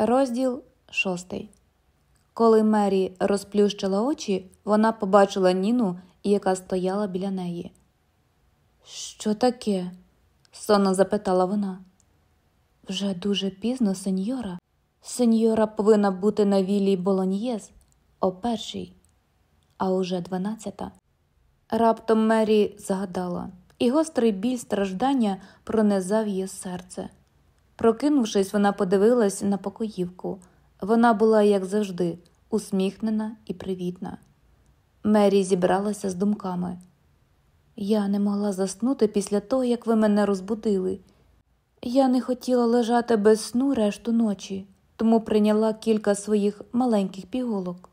Розділ шостий. Коли Мері розплющила очі, вона побачила Ніну, яка стояла біля неї. Що таке? сонно запитала вона. Вже дуже пізно, сеньора. Сеньора повинна бути на віллі Болоньєз о першій, а уже дванадцята. Раптом Мері згадала, і гострий біль страждання пронизав її серце. Прокинувшись, вона подивилась на покоївку. Вона була, як завжди, усміхнена і привітна. Мері зібралася з думками. Я не могла заснути після того, як ви мене розбудили. Я не хотіла лежати без сну решту ночі, тому прийняла кілька своїх маленьких пігулок.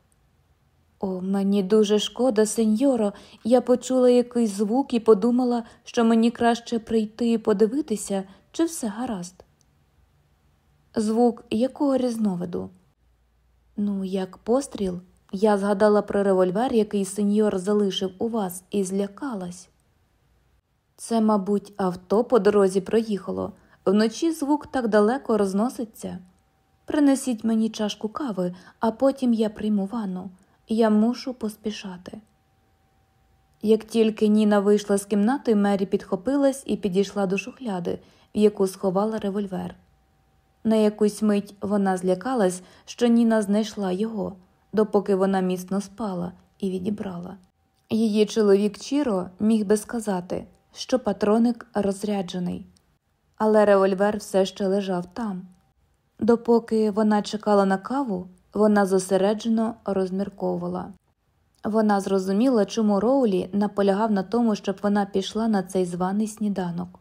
О, мені дуже шкода, сеньоро. Я почула якийсь звук і подумала, що мені краще прийти і подивитися, чи все гаразд. Звук якого різновиду? Ну, як постріл, я згадала про револьвер, який сеньор залишив у вас, і злякалась. Це, мабуть, авто по дорозі проїхало. Вночі звук так далеко розноситься. Принесіть мені чашку кави, а потім я прийму ванну. Я мушу поспішати. Як тільки Ніна вийшла з кімнати, Мері підхопилась і підійшла до шухляди, в яку сховала револьвер. На якусь мить вона злякалась, що Ніна знайшла його, допоки вона міцно спала і відібрала. Її чоловік Чіро міг би сказати, що патроник розряджений, але револьвер все ще лежав там. Допоки вона чекала на каву, вона зосереджено розмірковувала. Вона зрозуміла, чому Роулі наполягав на тому, щоб вона пішла на цей званий сніданок.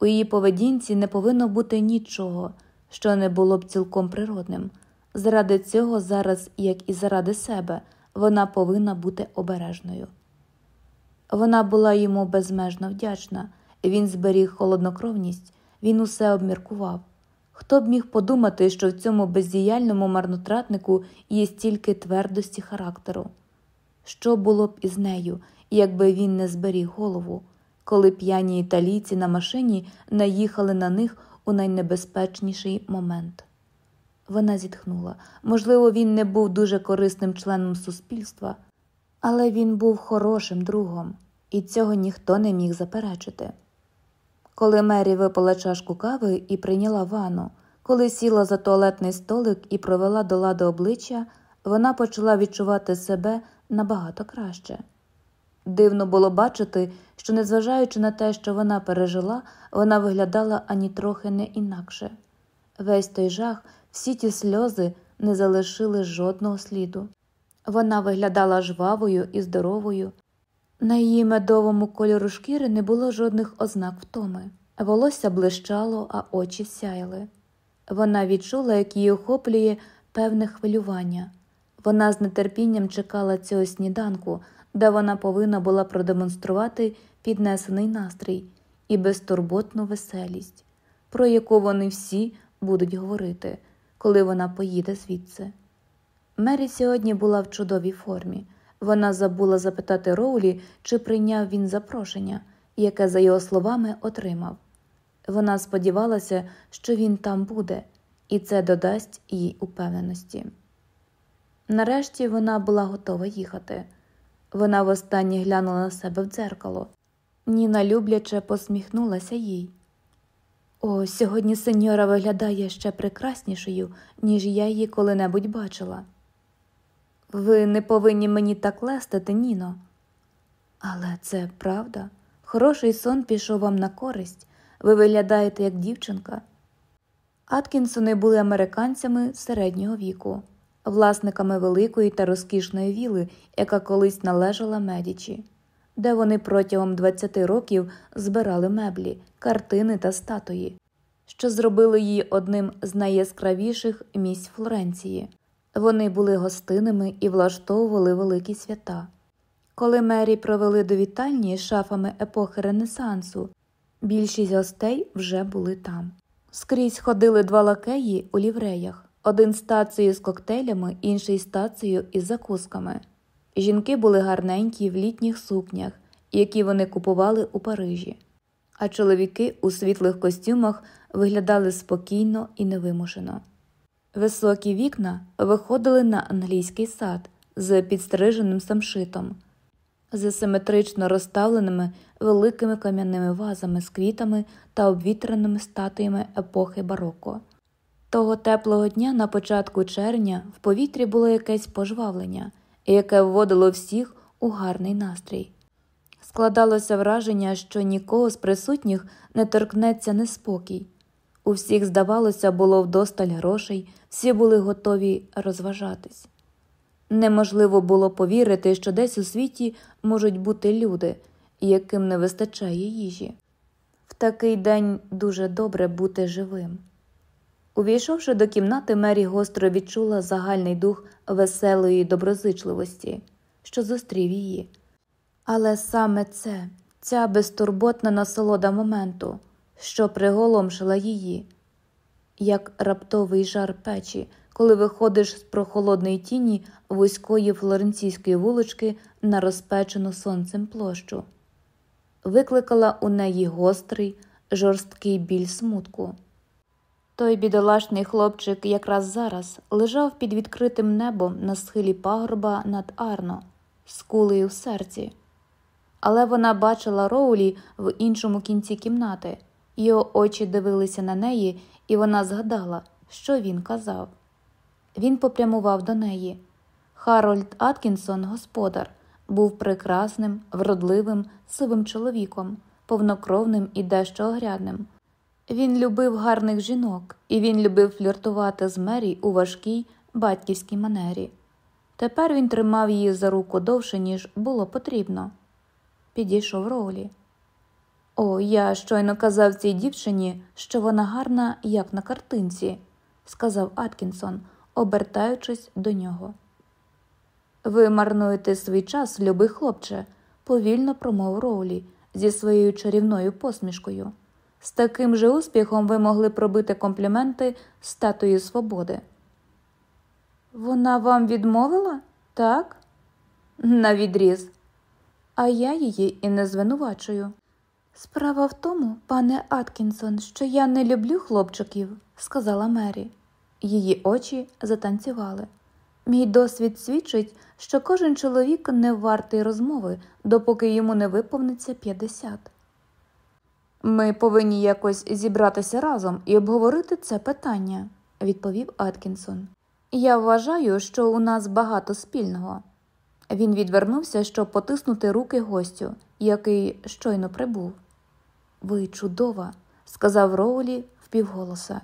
У її поведінці не повинно бути нічого, що не було б цілком природним. Заради цього зараз, як і заради себе, вона повинна бути обережною. Вона була йому безмежно вдячна, він зберіг холоднокровність, він усе обміркував. Хто б міг подумати, що в цьому бездіяльному марнотратнику є стільки твердості характеру? Що було б із нею, якби він не зберіг голову, коли п'яні італійці на машині наїхали на них у найнебезпечніший момент? Вона зітхнула. Можливо, він не був дуже корисним членом суспільства, але він був хорошим другом, і цього ніхто не міг заперечити. Коли Мері випила чашку кави і прийняла ванну, коли сіла за туалетний столик і провела до ладу обличчя, вона почала відчувати себе набагато краще. Дивно було бачити, що, незважаючи на те, що вона пережила, вона виглядала ані трохи не інакше. Весь той жах, всі ті сльози не залишили жодного сліду. Вона виглядала жвавою і здоровою. На її медовому кольору шкіри не було жодних ознак втоми. Волосся блищало, а очі сяяли. Вона відчула, як її охоплює певне хвилювання. Вона з нетерпінням чекала цього сніданку, де вона повинна була продемонструвати піднесений настрій і безтурботну веселість, про яку вони всі будуть говорити, коли вона поїде звідси. Мері сьогодні була в чудовій формі. Вона забула запитати Роулі, чи прийняв він запрошення, яке, за його словами, отримав. Вона сподівалася, що він там буде, і це додасть їй упевненості. Нарешті вона була готова їхати. Вона востаннє глянула на себе в дзеркало. Ніна любляче посміхнулася їй. О, сьогодні сеньора виглядає ще прекраснішою, ніж я її коли-небудь бачила. Ви не повинні мені так лестити, Ніно. Але це правда. Хороший сон пішов вам на користь. Ви виглядаєте як дівчинка. Аткінсони були американцями середнього віку, власниками великої та розкішної віли, яка колись належала медічі, де вони протягом 20 років збирали меблі, картини та статуї, що зробили її одним з найяскравіших місць Флоренції. Вони були гостинними і влаштовували великі свята. Коли Мері провели до вітальні шафами епохи Ренесансу, більшість гостей вже були там. Скрізь ходили два лакеї у лівреях, один з тацею з коктейлями, інший з із закусками. Жінки були гарненькі в літніх сукнях, які вони купували у Парижі, а чоловіки у світлих костюмах виглядали спокійно і невимушено. Високі вікна виходили на англійський сад з підстриженим самшитом, з симетрично розставленими великими кам'яними вазами з квітами та обвітреними статуями епохи бароко. Того теплого дня на початку червня в повітрі було якесь пожвавлення, яке вводило всіх у гарний настрій. Складалося враження, що нікого з присутніх не торкнеться неспокій. У всіх, здавалося, було вдосталь грошей, всі були готові розважатись. Неможливо було повірити, що десь у світі можуть бути люди, яким не вистачає їжі. В такий день дуже добре бути живим. Увійшовши до кімнати, Мері гостро відчула загальний дух веселої доброзичливості, що зустрів її. Але саме це, ця безтурботна насолода моменту, що приголомшила її, як раптовий жар печі, коли виходиш з прохолодної тіні вузької флоренційської вулички на розпечену сонцем площу, викликала у неї гострий, жорсткий біль смутку. Той бідолашний хлопчик якраз зараз лежав під відкритим небом на схилі пагорба над Арно, з кулею в серці. Але вона бачила Роулі в іншому кінці кімнати, його очі дивилися на неї, і вона згадала, що він казав. Він попрямував до неї. Харольд Аткінсон, господар, був прекрасним, вродливим, сивим чоловіком, повнокровним і дещо огрядним. Він любив гарних жінок, і він любив фліртувати з Мері у важкій батьківській манері. Тепер він тримав її за руку довше, ніж було потрібно. Підійшов Роулі. О, я щойно казав цій дівчині, що вона гарна, як на картинці, сказав Аткінсон, обертаючись до нього. Ви марнуєте свій час, любий хлопче, повільно промов Роулі зі своєю чарівною посмішкою. З таким же успіхом ви могли пробити компліменти статуї свободи. Вона вам відмовила? Так? На відріз. А я її і не звинувачую. Справа в тому, пане Аткінсон, що я не люблю хлопчиків, сказала Мері. Її очі затанцювали. Мій досвід свідчить, що кожен чоловік не вартий розмови, допоки йому не виповниться 50. Ми повинні якось зібратися разом і обговорити це питання, відповів Аткінсон. Я вважаю, що у нас багато спільного. Він відвернувся, щоб потиснути руки гостю, який щойно прибув. Ви чудова, сказав Роулі впівголоса.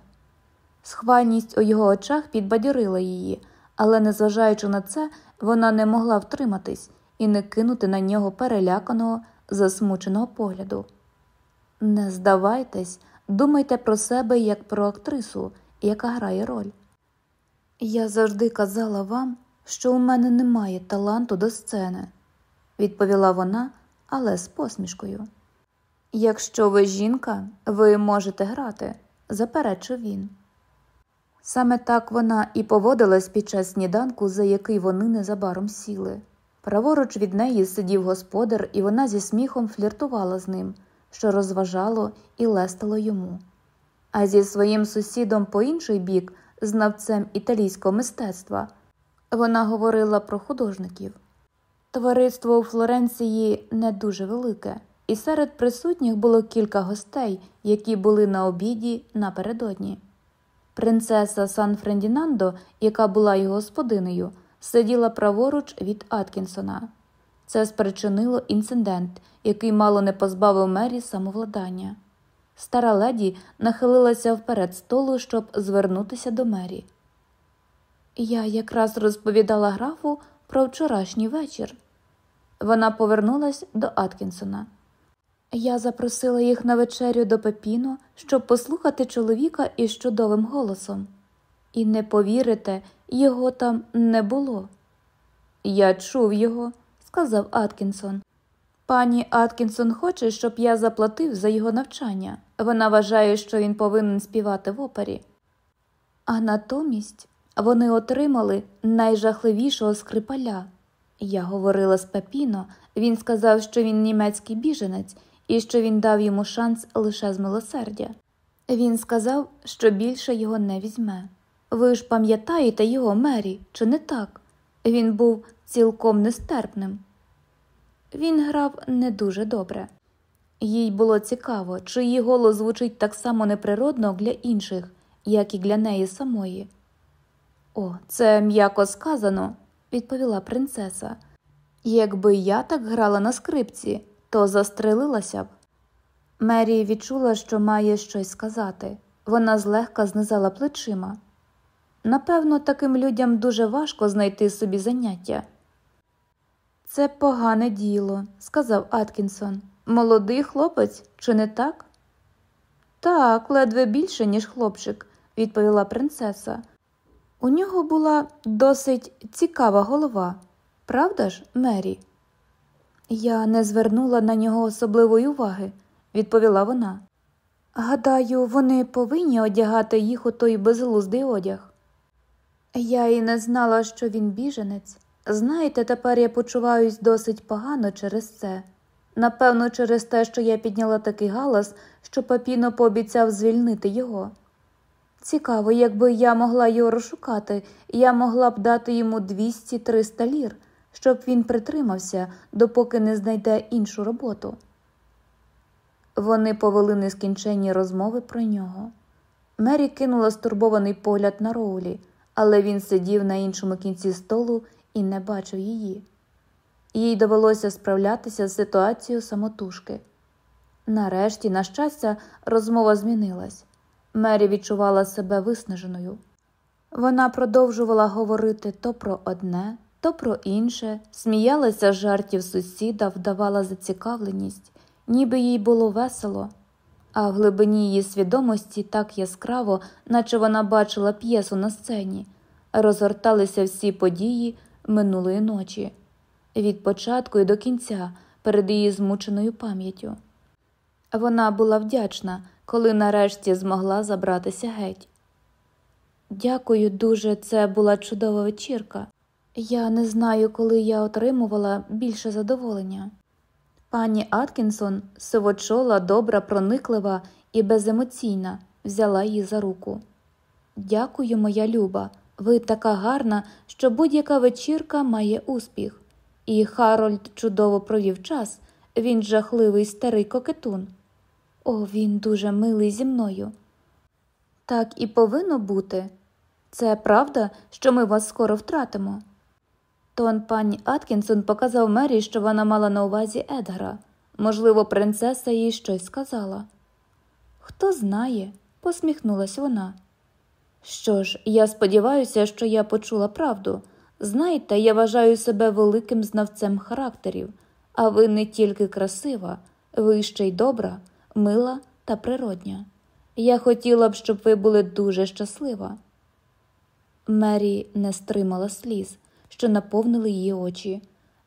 Схвальність у його очах підбадьорила її, але, незважаючи на це, вона не могла втриматись і не кинути на нього переляканого, засмученого погляду. Не здавайтесь, думайте про себе як про актрису, яка грає роль. Я завжди казала вам, що у мене немає таланту до сцени, відповіла вона, але з посмішкою. Якщо ви жінка, ви можете грати, заперечив він. Саме так вона і поводилась під час сніданку, за який вони незабаром сіли. Праворуч від неї сидів господар, і вона зі сміхом фліртувала з ним, що розважало і лестило йому. А зі своїм сусідом по інший бік, знавцем італійського мистецтва, вона говорила про художників. Товариство у Флоренції не дуже велике, і серед присутніх було кілька гостей, які були на обіді напередодні. Принцеса Сан Френдінандо, яка була його господинею, сиділа праворуч від Аткінсона. Це спричинило інцидент, який мало не позбавив Мері самовладання. Стара леді нахилилася вперед столу, щоб звернутися до Мері. Я якраз розповідала графу про вчорашній вечір. Вона повернулась до Аткінсона. Я запросила їх на вечерю до Пепіно, щоб послухати чоловіка із чудовим голосом. І не повірите, його там не було. Я чув його, сказав Аткінсон. Пані Аткінсон хоче, щоб я заплатив за його навчання. Вона вважає, що він повинен співати в опері. А натомість вони отримали найжахливішого скрипаля. Я говорила з Пепіно, він сказав, що він німецький біженець і що він дав йому шанс лише з милосердя. Він сказав, що більше його не візьме. Ви ж пам'ятаєте його, Мері, чи не так? Він був цілком нестерпним. Він грав не дуже добре. Їй було цікаво, чи її голос звучить так само неприродно для інших, як і для неї самої. О, це м'яко сказано, відповіла принцеса. Якби я так грала на скрипці, то застрелилася б. Мері відчула, що має щось сказати. Вона злегка знизала плечима. Напевно, таким людям дуже важко знайти собі заняття. Це погане діло, сказав Аткінсон. Молодий хлопець, чи не так? Так, ледве більше, ніж хлопчик, відповіла принцеса. У нього була досить цікава голова, правда ж, Мері? Я не звернула на нього особливої уваги, відповіла вона. Гадаю, вони повинні одягати їх у той безглуздий одяг. Я і не знала, що він біженець. Знаєте, тепер я почуваюсь досить погано через це. Напевно, через те, що я підняла такий галас, що папіно пообіцяв звільнити його. Цікаво, якби я могла його розшукати, я могла б дати йому 200-300 лір, щоб він притримався, допоки не знайде іншу роботу. Вони повели нескінченні розмови про нього. Мері кинула стурбований погляд на Роулі, але він сидів на іншому кінці столу і не бачив її. Їй довелося справлятися з ситуацією самотужки. Нарешті, на щастя, розмова змінилась. Мері відчувала себе виснаженою. Вона продовжувала говорити то про одне, то про інше, сміялася з жартів сусіда, вдавала зацікавленість, ніби їй було весело, а в глибині її свідомості так яскраво, наче вона бачила п'єсу на сцені, розгорталися всі події минулої ночі, від початку і до кінця перед її змученою пам'яттю. Вона була вдячна, коли нарешті змогла забратися геть. Дякую дуже, це була чудова вечірка. Я не знаю, коли я отримувала більше задоволення. Пані Аткінсон, сивочола, добра, прониклива і беземоційна, взяла її за руку. Дякую, моя люба, ви така гарна, що будь-яка вечірка має успіх. І Харольд чудово провів час, він жахливий старий кокетун. О, він дуже милий зі мною. Так і повинно бути. Це правда, що ми вас скоро втратимо. Тон пані Аткінсон показав Мері, що вона мала на увазі Едгара. Можливо, принцеса їй щось сказала. Хто знає, посміхнулась вона. Що ж, я сподіваюся, що я почула правду. Знаєте, я вважаю себе великим знавцем характерів, а ви не тільки красива, ви ще й добра, мила та природня. Я хотіла б, щоб ви були дуже щаслива. Мері не стримала сліз, що наповнили її очі.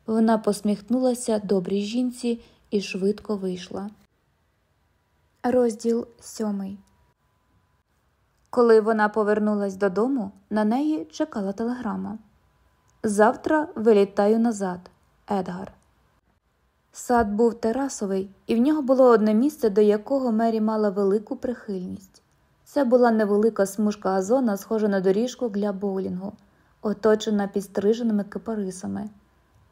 Вона посміхнулася добрій жінці і швидко вийшла. Розділ сьомий. Коли вона повернулась додому, на неї чекала телеграма. Завтра вилітаю назад, Едгар. Сад був терасовий, і в нього було одне місце, до якого Мері мала велику прихильність. Це була невелика смужка газона, схожа на доріжку для боулінгу, оточена підстриженими кипарисами.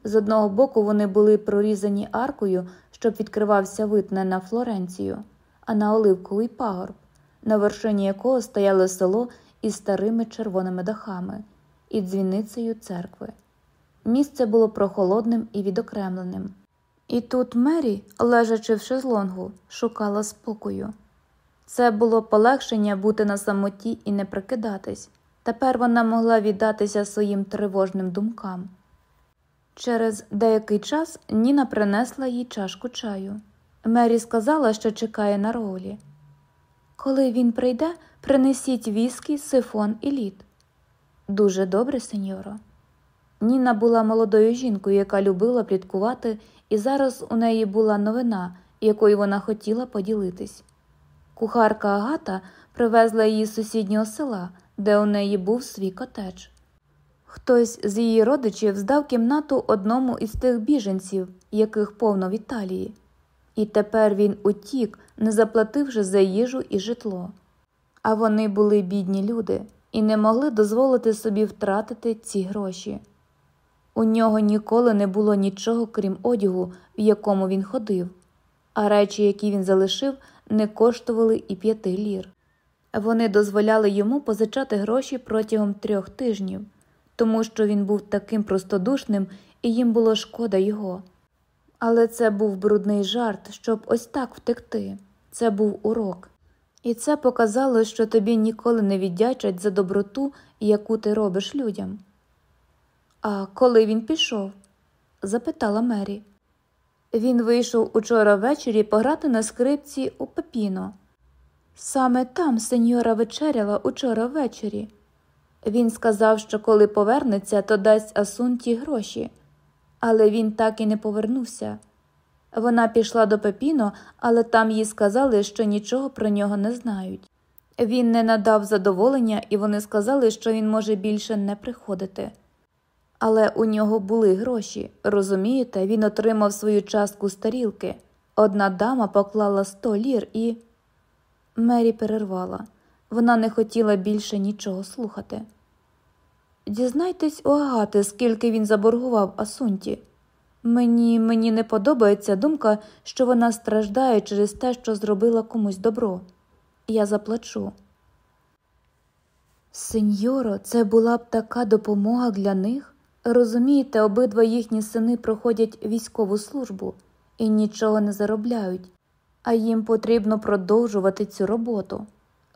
З одного боку вони були прорізані аркою, щоб відкривався вид не на Флоренцію, а на оливковий пагорб, на вершині якого стояло село із старими червоними дахами і дзвіницею церкви. Місце було прохолодним і відокремленим. І тут Мері, лежачи в шезлонгу, шукала спокою. Це було полегшення бути на самоті і не прикидатись. Тепер вона могла віддатися своїм тривожним думкам. Через деякий час Ніна принесла їй чашку чаю. Мері сказала, що чекає на Роулі. Коли він прийде, принесіть віскі, сифон і лід. Дуже добре, сеньоро. Ніна була молодою жінкою, яка любила пліткувати, і зараз у неї була новина, якою вона хотіла поділитись. Кухарка Агата привезла її з сусіднього села, де у неї був свій котедж. Хтось з її родичів здав кімнату одному із тих біженців, яких повно в Італії, і тепер він утік, не заплативши за їжу і житло. А вони були бідні люди. і не могли дозволити собі втратити ці гроші. У нього ніколи не було нічого, крім одягу, в якому він ходив, а речі, які він залишив, не коштували і п'яти лір. Вони дозволяли йому позичати гроші протягом трьох тижнів, тому що він був таким простодушним і їм було шкода його. Але це був брудний жарт, щоб ось так втекти. Це був урок. І це показало, що тобі ніколи не віддячать за доброту, яку ти робиш людям. А коли він пішов? запитала Мері. Він вийшов учора ввечері пограти на скрипці у пепіно. Саме там сеньора вечеряла учора ввечері. Він сказав, що коли повернеться, то дасть Асунті гроші, але він так і не повернувся. Вона пішла до Пепіно, але там їй сказали, що нічого про нього не знають. Він не надав задоволення, і вони сказали, що він може більше не приходити. Але у нього були гроші, розумієте, він отримав свою частку з тарілки. Одна дама поклала сто лір і. Мері перервала. Вона не хотіла більше нічого слухати. Дізнайтесь у Агати, скільки він заборгував Асунті. Мені мені не подобається думка, що вона страждає через те, що зробила комусь добро. Я заплачу. Сеньоро, це була б така допомога для них. Розумієте, обидва їхні сини проходять військову службу і нічого не заробляють, а їм потрібно продовжувати цю роботу.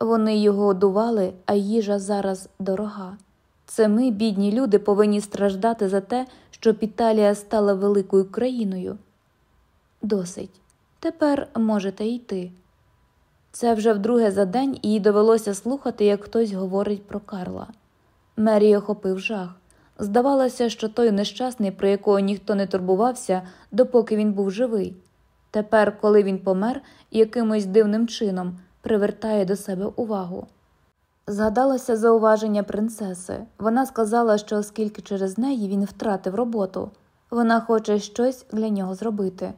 Вони його одували, а їжа зараз дорога. Це ми, бідні люди, повинні страждати за те, щоб Італія стала великою країною. Досить. Тепер можете йти. Це вже вдруге за день їй довелося слухати, як хтось говорить про Карла. Мері охопив жах. Здавалося, що той нещасний, про якого ніхто не турбувався, допоки він був живий. Тепер, коли він помер, якимось дивним чином привертає до себе увагу. Згадалося зауваження принцеси. Вона сказала, що оскільки через неї він втратив роботу, вона хоче щось для нього зробити.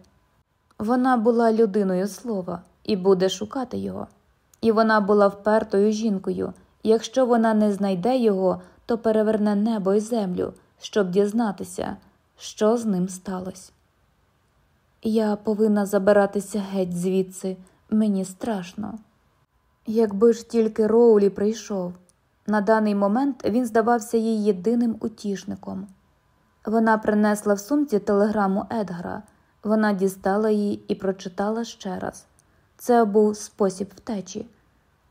Вона була людиною слова і буде шукати його. І вона була впертою жінкою. Якщо вона не знайде його, то переверне небо і землю, щоб дізнатися, що з ним сталося. Я повинна забиратися геть звідси, мені страшно. Якби ж тільки Роулі прийшов. На даний момент він здавався їй єдиним утішником. Вона принесла в сумці телеграму Едгара, вона дістала її і прочитала ще раз. Це був спосіб втечі.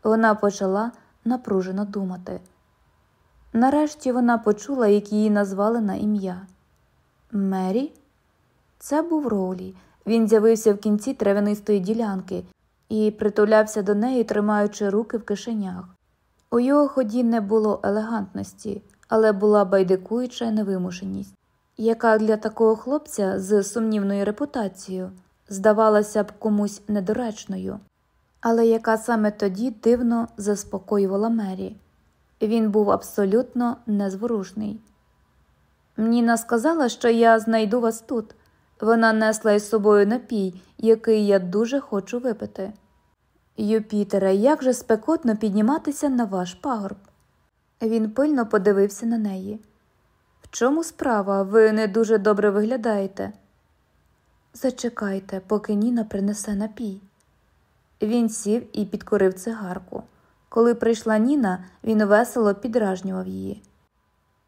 Вона почала напружено думати. Нарешті вона почула, як її назвали на ім'я. Мері? Це був Роулі. Він з'явився в кінці травянистої ділянки і притулявся до неї, тримаючи руки в кишенях. У його ході не було елегантності, але була байдикуюча невимушеність, яка для такого хлопця з сумнівною репутацією здавалася б комусь недоречною, але яка саме тоді дивно заспокоювала Мері. Він був абсолютно незворушний. Ніна сказала, що я знайду вас тут. Вона несла із собою напій, який я дуже хочу випити. Юпітере, як же спекотно підніматися на ваш пагорб. Він пильно подивився на неї. В чому справа? Ви не дуже добре виглядаєте. Зачекайте, поки Ніна принесе напій. Він сів і підкорив цигарку. Коли прийшла Ніна, він весело підражнював її.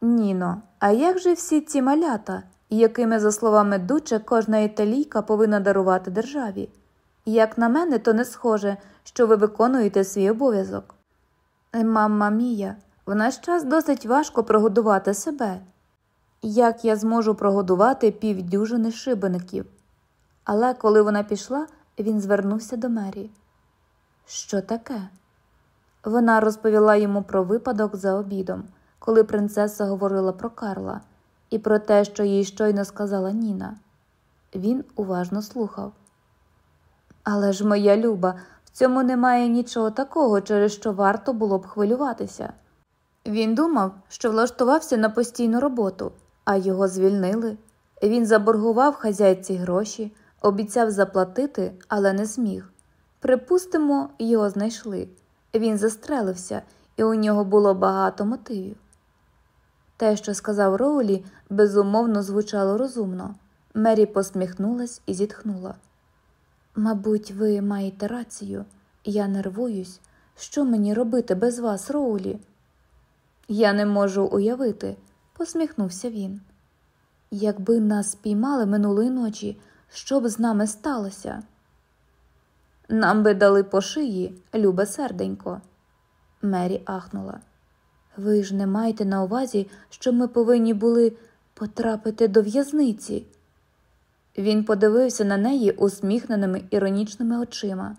Ніно, а як же всі ці малята, якими, за словами Дуче, кожна італійка повинна дарувати державі? Як на мене, то не схоже, що ви виконуєте свій обов'язок. Мамма мія, в наш час досить важко прогодувати себе. Як я зможу прогодувати півдюжини шибеників? Але коли вона пішла, він звернувся до Мері. Що таке? Вона розповіла йому про випадок за обідом, коли принцеса говорила про Карла, і про те, що їй щойно сказала Ніна. Він уважно слухав. Але ж, моя люба, в цьому немає нічого такого, через що варто було б хвилюватися. Він думав, що влаштувався на постійну роботу, а його звільнили. Він заборгував хазяйці гроші, обіцяв заплатити, але не зміг. Припустимо, його знайшли. Він застрелився, і у нього було багато мотивів. Те, що сказав Роулі, безумовно звучало розумно. Мері посміхнулась і зітхнула. Мабуть, ви маєте рацію, я нервуюсь. Що мені робити без вас, Роулі? Я не можу уявити, посміхнувся він. Якби нас спіймали минулої ночі, що б з нами сталося? Нам би дали по шиї, любе серденько. Мері ахнула. Ви ж не маєте на увазі, що ми повинні були потрапити до в'язниці. Він подивився на неї усміхненими іронічними очима.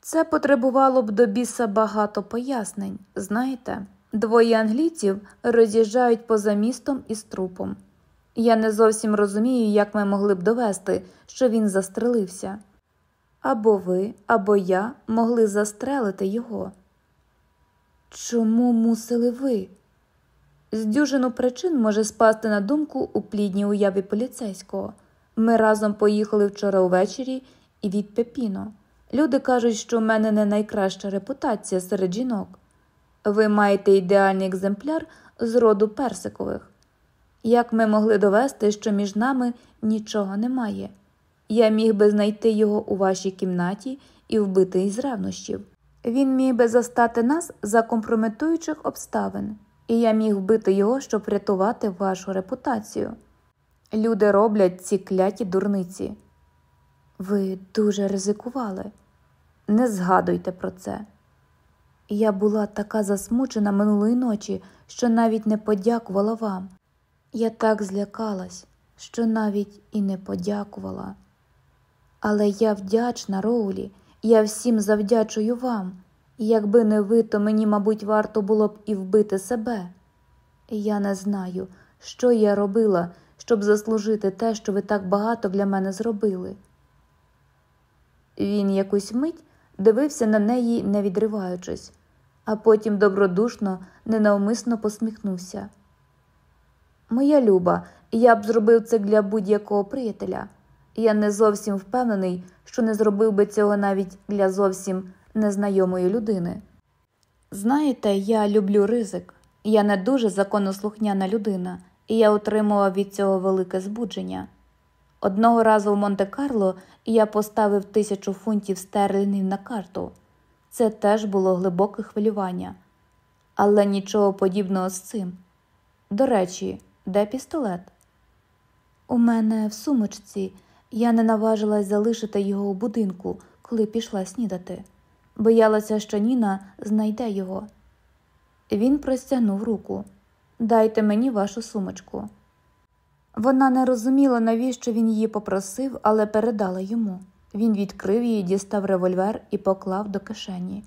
Це потребувало б до біса багато пояснень. Знаєте, двоє англійців роз'їжджають поза містом із трупом. Я не зовсім розумію, як ми могли б довести, що він застрелився. Або ви, або я могли застрелити його. Чому мусили ви? З дюжину причин може спасти на думку у плідній уяві поліцейського. Ми разом поїхали вчора увечері і від Пепіно. Люди кажуть, що в мене не найкраща репутація серед жінок. Ви маєте ідеальний екземпляр з роду персикових. Як ми могли довести, що між нами нічого немає? Я міг би знайти його у вашій кімнаті і вбити із ревнощів. Він міг би застати нас за компрометуючих обставин, і я міг вбити його, щоб рятувати вашу репутацію. Люди роблять ці кляті дурниці. Ви дуже ризикували. Не згадуйте про це. Я була така засмучена минулої ночі, що навіть не подякувала вам. Я так злякалась, що навіть і не подякувала. Але я вдячна, Роулі, я всім завдячую вам. Якби не ви, то мені, мабуть, варто було б і вбити себе. Я не знаю, що я робила, щоб заслужити те, що ви так багато для мене зробили. Він якусь мить дивився на неї, не відриваючись, а потім добродушно, ненавмисно посміхнувся. Моя люба, я б зробив це для будь-якого приятеля. Я не зовсім впевнений, що не зробив би цього навіть для зовсім незнайомої людини. Знаєте, я люблю ризик, я не дуже законослухняна людина, і я отримував від цього велике збудження. Одного разу в Монте-Карло я поставив тисячу фунтів стерлінгів на карту. Це теж було глибоке хвилювання, але нічого подібного з цим. До речі, де пістолет? У мене в сумочці. Я не наважилась залишити його у будинку, коли пішла снідати. Боялася, що Ніна знайде його. Він простягнув руку. Дайте мені вашу сумочку. Вона не розуміла, навіщо він її попросив, але передала йому. Він відкрив її, дістав револьвер і поклав до кишені.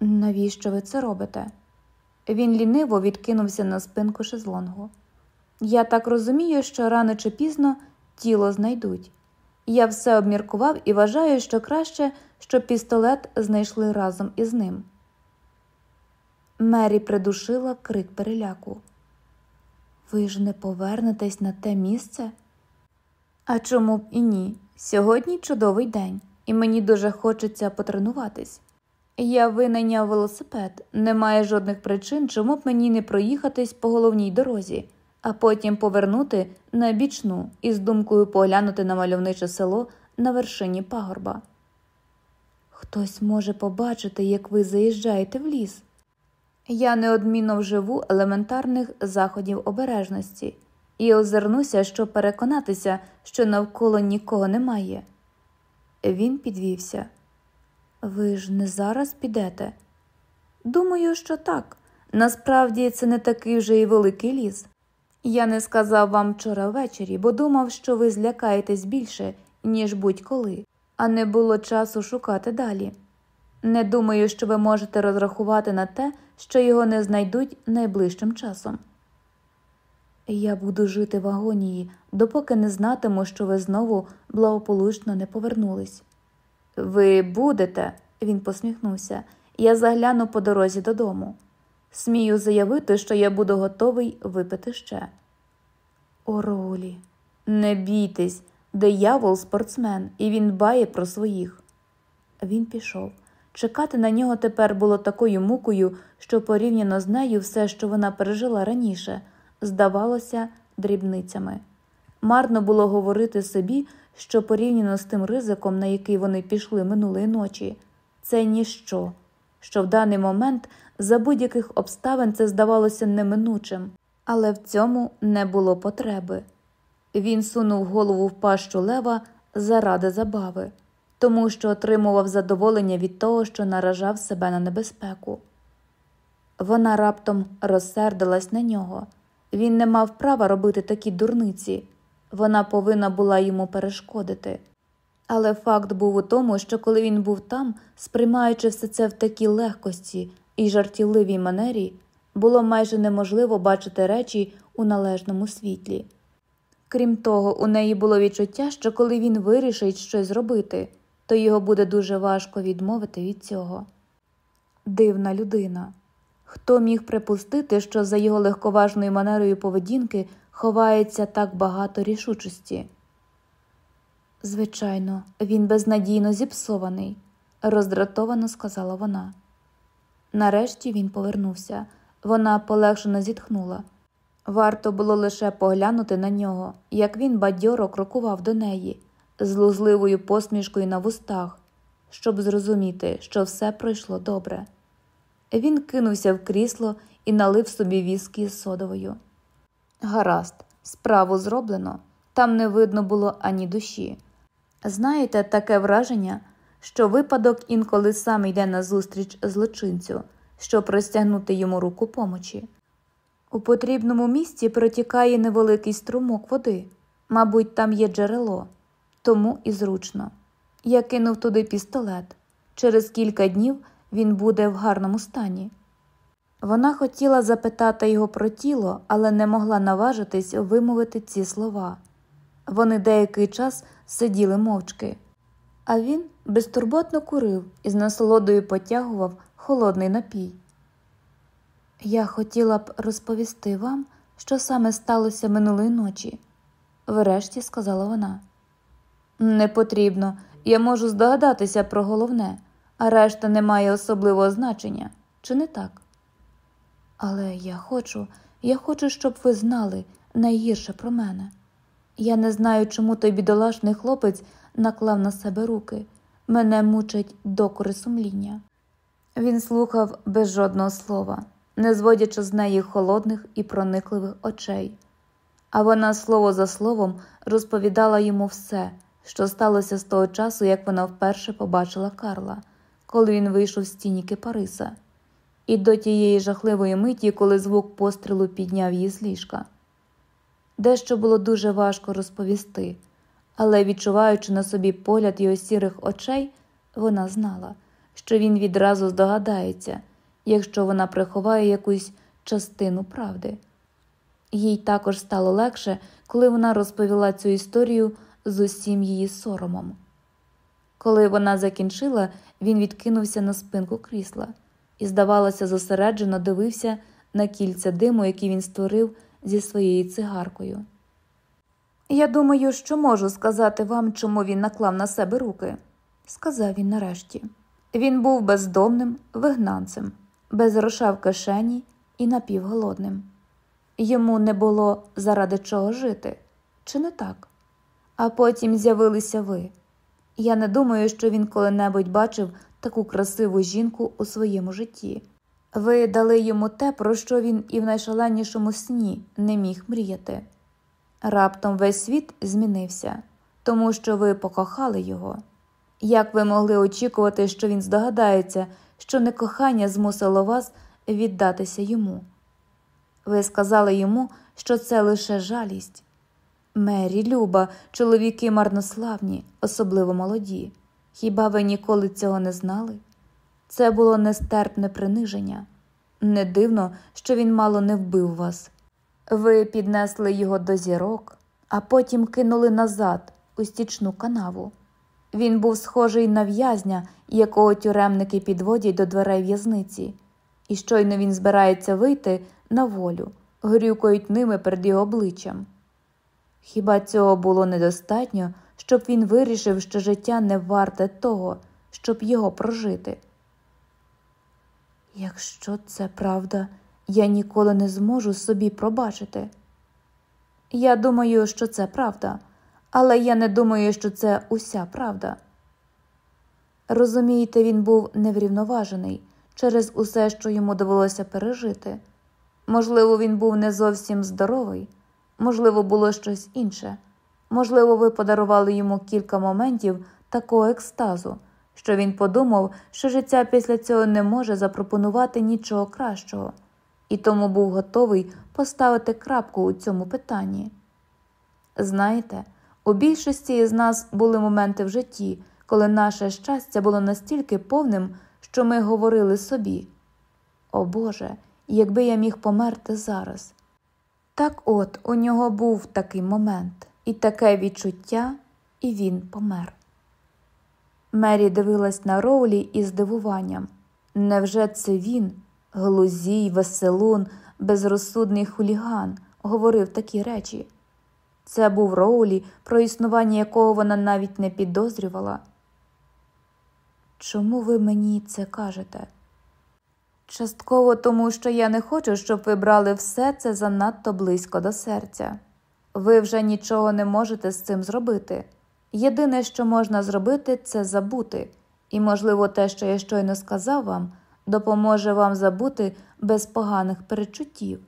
Навіщо ви це робите? Він ліниво відкинувся на спинку шезлонгу. Я так розумію, що рано чи пізно тіло знайдуть. Я все обміркував і вважаю, що краще, щоб пістолет знайшли разом із ним. Мері придушила крик переляку. Ви ж не повернетесь на те місце? А чому б і ні? Сьогодні чудовий день, і мені дуже хочеться потренуватись. Я винайняв велосипед, немає жодних причин, чому б мені не проїхатись по головній дорозі а потім повернути на бічну із думкою поглянути на мальовниче село на вершині пагорба. Хтось може побачити, як ви заїжджаєте в ліс. Я неодмінно вживу елементарних заходів обережності і озирнуся, щоб переконатися, що навколо нікого немає. Він підвівся. Ви ж не зараз підете? Думаю, що так. Насправді це не такий вже і великий ліс. Я не сказав вам вчора ввечері, бо думав, що ви злякаєтесь більше, ніж будь-коли, а не було часу шукати далі. Не думаю, що ви можете розрахувати на те, що його не знайдуть найближчим часом. Я буду жити в агонії, допоки не знатиму, що ви знову благополучно не повернулись. Ви будете, він посміхнувся, я загляну по дорозі додому. Смію заявити, що я буду готовий випити ще. О, не бійтесь, диявол спортсмен, і він бає про своїх. Він пішов. Чекати на нього тепер було такою мукою, що порівняно з нею все, що вона пережила раніше, здавалося дрібницями. Марно було говорити собі, що порівняно з тим ризиком, на який вони пішли минулої ночі, це ніщо, що в даний момент за будь-яких обставин це здавалося неминучим, але в цьому не було потреби. Він сунув голову в пащу лева заради забави, тому що отримував задоволення від того, що наражав себе на небезпеку. Вона раптом розсердилась на нього. Він не мав права робити такі дурниці, вона повинна була йому перешкодити. Але факт був у тому, що коли він був там, сприймаючи все це в такій легкості і жартівливій манері, було майже неможливо бачити речі у належному світлі. Крім того, у неї було відчуття, що коли він вирішить щось зробити, то його буде дуже важко відмовити від цього. Дивна людина. Хто міг припустити, що за його легковажною манерою поведінки ховається так багато рішучості? Звичайно, він безнадійно зіпсований, роздратовано сказала вона. Нарешті він повернувся. Вона полегшено зітхнула. Варто було лише поглянути на нього, як він бадьоро крокував до неї, з лузливою посмішкою на вустах, щоб зрозуміти, що все пройшло добре. Він кинувся в крісло і налив собі віскі з содовою. Гаразд, справу зроблено, там не видно було ані душі. Знаєте, таке враження, що випадок інколи сам йде назустріч злочинцю, щоб простягнути йому руку помочі. У потрібному місці протікає невеликий струмок води, мабуть, там є джерело, тому і зручно. Я кинув туди пістолет. Через кілька днів він буде в гарному стані. Вона хотіла запитати його про тіло, але не могла наважитись вимовити ці слова. Вони деякий час сиділи мовчки, а він безтурботно курив і з насолодою потягував холодний напій. Я хотіла б розповісти вам, що саме сталося минулої ночі, врешті сказала вона. Не потрібно, я можу здогадатися про головне, а решта не має особливого значення, чи не так? Але я хочу, я хочу, щоб ви знали найгірше про мене. Я не знаю, чому той бідолашний хлопець наклав на себе руки, мене мучить докори сумління. Він слухав без жодного слова не зводячи з неї холодних і проникливих очей, а вона слово за словом розповідала йому все, що сталося з того часу, як вона вперше побачила Карла, коли він вийшов з тіні Кипариса, і до тієї жахливої миті, коли звук пострілу підняв її з ліжка. Дещо було дуже важко розповісти, але, відчуваючи на собі погляд його сірих очей, вона знала, що він відразу здогадається якщо вона приховає якусь частину правди. Їй також стало легше, коли вона розповіла цю історію з усім її соромом. Коли вона закінчила, він відкинувся на спинку крісла і, здавалося, зосереджено дивився на кільця диму, які він створив зі своєю цигаркою. Я думаю, що можу сказати вам, чому він наклав на себе руки, сказав він нарешті. Він був бездомним вигнанцем без гроша в кишені і напівголодним. Йому не було заради чого жити, чи не так? А потім з'явилися ви. Я не думаю, що він коли-небудь бачив таку красиву жінку у своєму житті. Ви дали йому те, про що він і в найшаленішому сні не міг мріяти. Раптом весь світ змінився, тому що ви покохали його. Як ви могли очікувати, що він здогадається, що не кохання змусило вас віддатися йому. Ви сказали йому, що це лише жалість. Мері, Люба, чоловіки марнославні, особливо молоді. Хіба ви ніколи цього не знали? Це було нестерпне приниження. Не дивно, що він мало не вбив вас. Ви піднесли його до зірок, а потім кинули назад у стічну канаву. Він був схожий на в'язня, якого тюремники підводять до дверей в'язниці, і щойно він збирається вийти на волю, грюкають ними перед його обличчям. Хіба цього було недостатньо, щоб він вирішив, що життя не варте того, щоб його прожити? Якщо це правда, я ніколи не зможу собі пробачити. Я думаю, що це правда, але я не думаю, що це уся правда. Розумієте, він був неврівноважений через усе, що йому довелося пережити. Можливо, він був не зовсім здоровий, можливо, було щось інше. Можливо, ви подарували йому кілька моментів такого екстазу, що він подумав, що життя після цього не може запропонувати нічого кращого, і тому був готовий поставити крапку у цьому питанні. Знаєте, у більшості із нас були моменти в житті, коли наше щастя було настільки повним, що ми говорили собі: О Боже, якби я міг померти зараз. Так от у нього був такий момент і таке відчуття, і він помер. Мері дивилась на Роулі із здивуванням. Невже це він, глузій, веселун, безрозсудний хуліган, говорив такі речі? Це був Роулі, про існування якого вона навіть не підозрювала. Чому ви мені це кажете? Частково тому, що я не хочу, щоб ви брали все це занадто близько до серця. Ви вже нічого не можете з цим зробити. Єдине, що можна зробити, це забути, і, можливо, те, що я щойно сказав вам, допоможе вам забути без поганих перечуттів.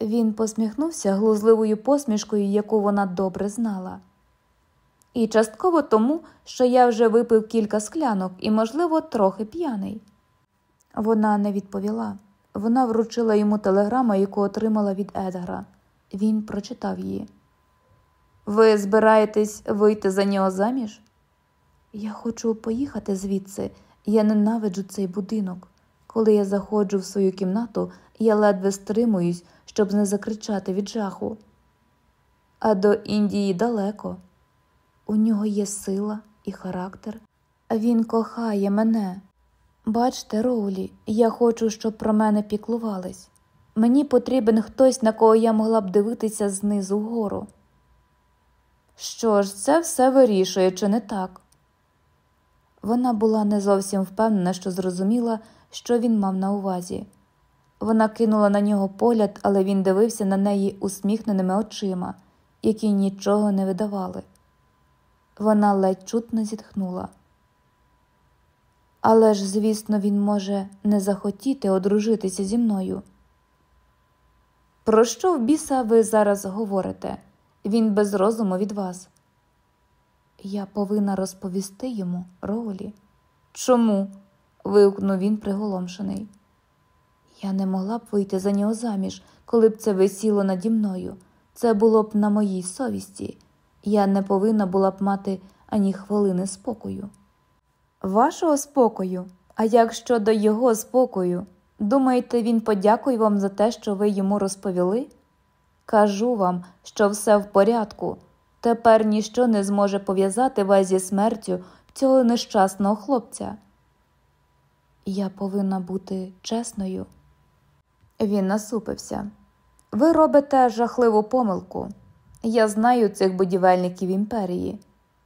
Він посміхнувся глузливою посмішкою, яку вона добре знала. І частково тому, що я вже випив кілька склянок і, можливо, трохи п'яний. Вона не відповіла. Вона вручила йому телеграму, яку отримала від Едгара. Він прочитав її. Ви збираєтесь вийти за нього заміж? Я хочу поїхати звідси. Я ненавиджу цей будинок. Коли я заходжу в свою кімнату, я ледве стримуюсь, щоб не закричати від жаху. А до Індії далеко. У нього є сила і характер, він кохає мене. Бачте, Роулі, я хочу, щоб про мене піклувались. Мені потрібен хтось, на кого я могла б дивитися знизу вгору. Що ж, це все вирішує, чи не так? Вона була не зовсім впевнена, що зрозуміла, що він мав на увазі. Вона кинула на нього погляд, але він дивився на неї усміхненими очима, які нічого не видавали. Вона ледь чутно зітхнула. Але ж, звісно, він може не захотіти одружитися зі мною. Про що в біса ви зараз говорите? Він без розуму від вас. Я повинна розповісти йому, Роулі. Чому? вигукнув він приголомшений. Я не могла б вийти за нього заміж, коли б це висіло наді мною. Це було б на моїй совісті. Я не повинна була б мати ані хвилини спокою. Вашого спокою, а як щодо його спокою, думаєте, він подякує вам за те, що ви йому розповіли? Кажу вам, що все в порядку. Тепер ніщо не зможе пов'язати вас зі смертю цього нещасного хлопця. Я повинна бути чесною. Він насупився. Ви робите жахливу помилку. Я знаю цих будівельників імперії,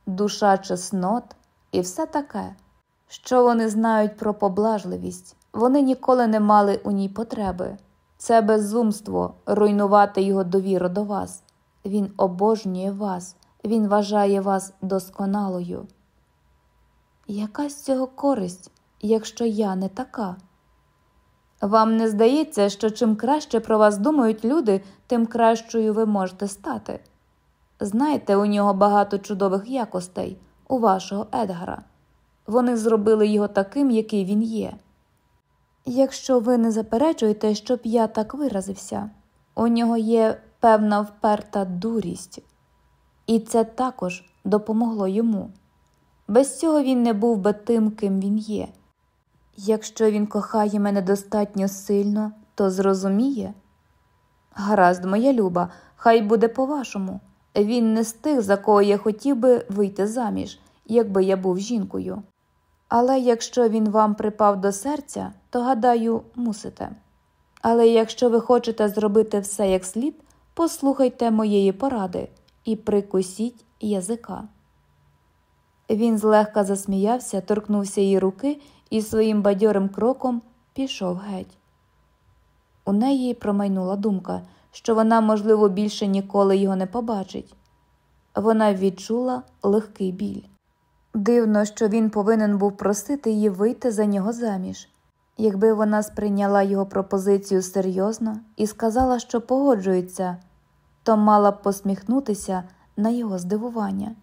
душа чеснот і все таке. Що вони знають про поблажливість, вони ніколи не мали у ній потреби. Це безумство руйнувати його довіру до вас. Він обожнює вас, він вважає вас досконалою. Яка з цього користь, якщо я не така? Вам не здається, що чим краще про вас думають люди, тим кращою ви можете стати. Знаєте, у нього багато чудових якостей, у вашого Едгара. Вони зробили його таким, який він є. Якщо ви не заперечуєте, щоб я так виразився, у нього є певна вперта дурість, і це також допомогло йому. Без цього він не був би тим, ким він є. Якщо він кохає мене достатньо сильно, то зрозуміє. Гаразд, моя люба, хай буде по-вашому. Він не з тих, за кого я хотів би вийти заміж, якби я був жінкою. Але якщо він вам припав до серця, то, гадаю, мусите. Але якщо ви хочете зробити все як слід, послухайте моєї поради і прикусіть язика. Він злегка засміявся, торкнувся її руки і своїм бадьорим кроком пішов геть. У неї промайнула думка, що вона, можливо, більше ніколи його не побачить. Вона відчула легкий біль. Дивно, що він повинен був просити її вийти за нього заміж. Якби вона сприйняла його пропозицію серйозно і сказала, що погоджується, то мала б посміхнутися на його здивування.